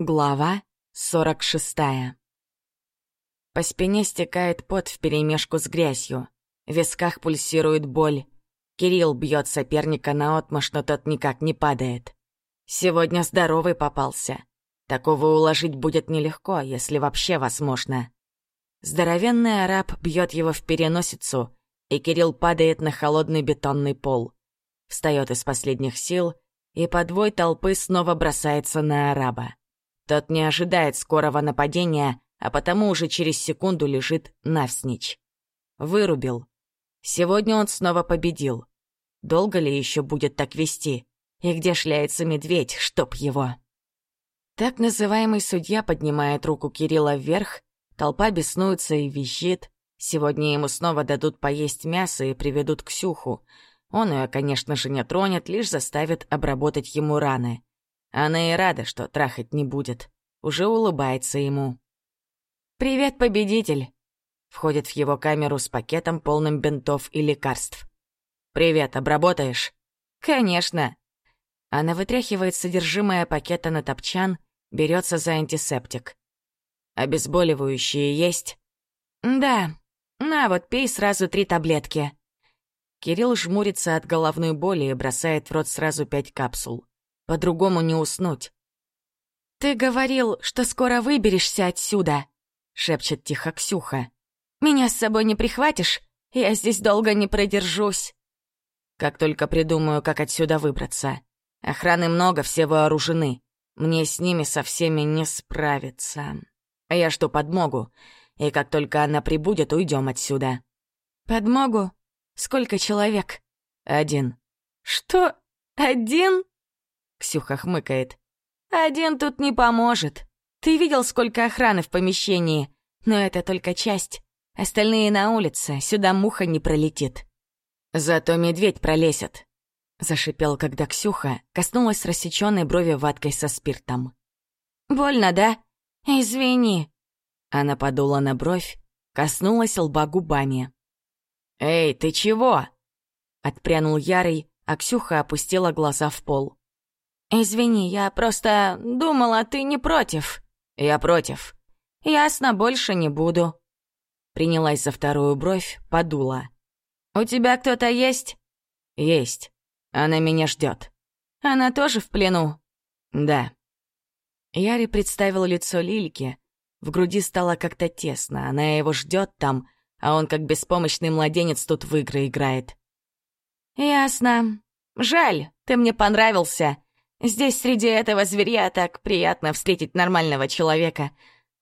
Глава 46 По спине стекает пот вперемешку с грязью. В висках пульсирует боль. Кирилл бьет соперника наотмашь, но тот никак не падает. Сегодня здоровый попался. Такого уложить будет нелегко, если вообще возможно. Здоровенный араб бьет его в переносицу, и Кирилл падает на холодный бетонный пол. Встает из последних сил, и подвой толпы снова бросается на араба. Тот не ожидает скорого нападения, а потому уже через секунду лежит навсничь. Вырубил. Сегодня он снова победил. Долго ли еще будет так вести? И где шляется медведь, чтоб его? Так называемый судья поднимает руку Кирилла вверх, толпа беснуется и визжит. Сегодня ему снова дадут поесть мясо и приведут к Сюху. Он ее, конечно же, не тронет, лишь заставит обработать ему раны. Она и рада, что трахать не будет. Уже улыбается ему. «Привет, победитель!» Входит в его камеру с пакетом, полным бинтов и лекарств. «Привет, обработаешь?» «Конечно!» Она вытряхивает содержимое пакета на топчан, берется за антисептик. «Обезболивающие есть?» «Да. На, вот пей сразу три таблетки». Кирилл жмурится от головной боли и бросает в рот сразу пять капсул. По-другому не уснуть. «Ты говорил, что скоро выберешься отсюда», — шепчет тихо Ксюха. «Меня с собой не прихватишь? Я здесь долго не продержусь». Как только придумаю, как отсюда выбраться. Охраны много, все вооружены. Мне с ними со всеми не справиться. А я что, подмогу? И как только она прибудет, уйдем отсюда. Подмогу? Сколько человек? Один. Что? Один? Ксюха хмыкает. «Один тут не поможет. Ты видел, сколько охраны в помещении? Но это только часть. Остальные на улице, сюда муха не пролетит». «Зато медведь пролезет», — зашипел, когда Ксюха коснулась рассеченной брови ваткой со спиртом. «Больно, да? Извини». Она подула на бровь, коснулась лба губами. «Эй, ты чего?» Отпрянул Ярый, а Ксюха опустила глаза в пол. «Извини, я просто думала, ты не против». «Я против». «Ясно, больше не буду». Принялась за вторую бровь, подула. «У тебя кто-то есть?» «Есть. Она меня ждет. «Она тоже в плену?» «Да». Яри представил лицо Лильки. В груди стало как-то тесно. Она его ждет там, а он как беспомощный младенец тут в игры играет. «Ясно. Жаль, ты мне понравился. Здесь среди этого зверя так приятно встретить нормального человека.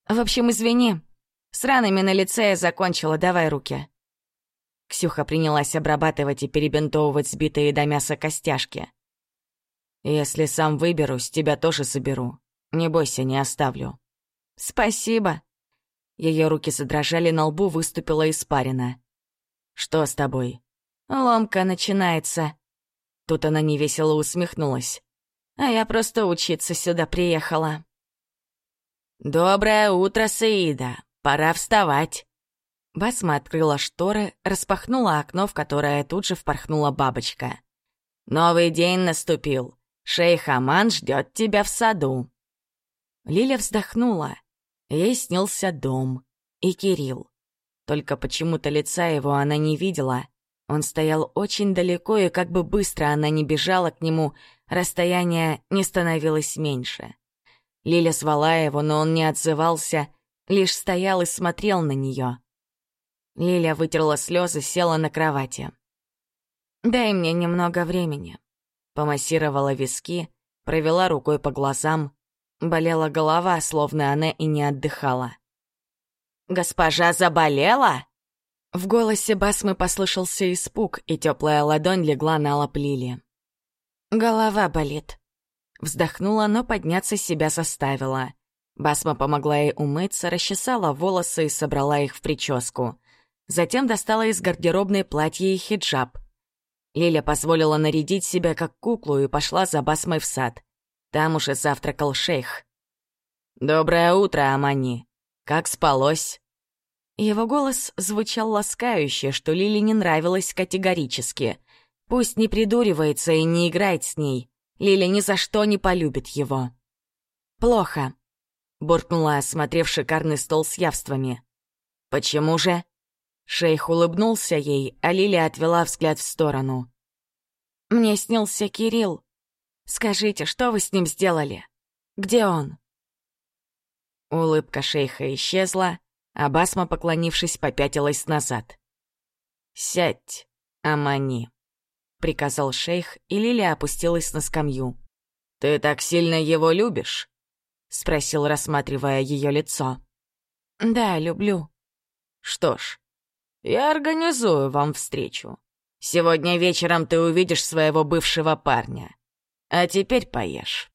В общем, извини. С ранами на лице я закончила, давай руки. Ксюха принялась обрабатывать и перебинтовывать сбитые до мяса костяшки. «Если сам выберусь, тебя тоже соберу. Не бойся, не оставлю». «Спасибо». Ее руки задрожали, на лбу выступила испарина. «Что с тобой?» «Ломка начинается». Тут она невесело усмехнулась а я просто учиться сюда приехала». «Доброе утро, Саида. Пора вставать». Басма открыла шторы, распахнула окно, в которое тут же впорхнула бабочка. «Новый день наступил. Шейх Аман ждет тебя в саду». Лиля вздохнула. Ей снился дом. И Кирилл. Только почему-то лица его она не видела. Он стоял очень далеко, и как бы быстро она не бежала к нему, расстояние не становилось меньше. Лиля звала его, но он не отзывался, лишь стоял и смотрел на нее. Лиля вытерла слезы, села на кровати. «Дай мне немного времени», — помассировала виски, провела рукой по глазам. Болела голова, словно она и не отдыхала. «Госпожа заболела?» В голосе Басмы послышался испуг, и теплая ладонь легла на лоб Лили. «Голова болит». Вздохнула, но подняться себя заставила. Басма помогла ей умыться, расчесала волосы и собрала их в прическу. Затем достала из гардеробной платье и хиджаб. Лиля позволила нарядить себя как куклу и пошла за Басмой в сад. Там уже завтракал шейх. «Доброе утро, Амани. Как спалось?» Его голос звучал ласкающе, что Лиле не нравилось категорически. Пусть не придуривается и не играет с ней. Лиля ни за что не полюбит его. Плохо. — буркнула, осмотрев шикарный стол с явствами. «Почему же?» Шейх улыбнулся ей, а Лилия отвела взгляд в сторону. «Мне снился Кирилл. Скажите, что вы с ним сделали? Где он?» Улыбка шейха исчезла, а Басма, поклонившись, попятилась назад. «Сядь, Амани», — приказал шейх, и Лилия опустилась на скамью. «Ты так сильно его любишь?» — спросил, рассматривая ее лицо. «Да, люблю». «Что ж, я организую вам встречу. Сегодня вечером ты увидишь своего бывшего парня. А теперь поешь».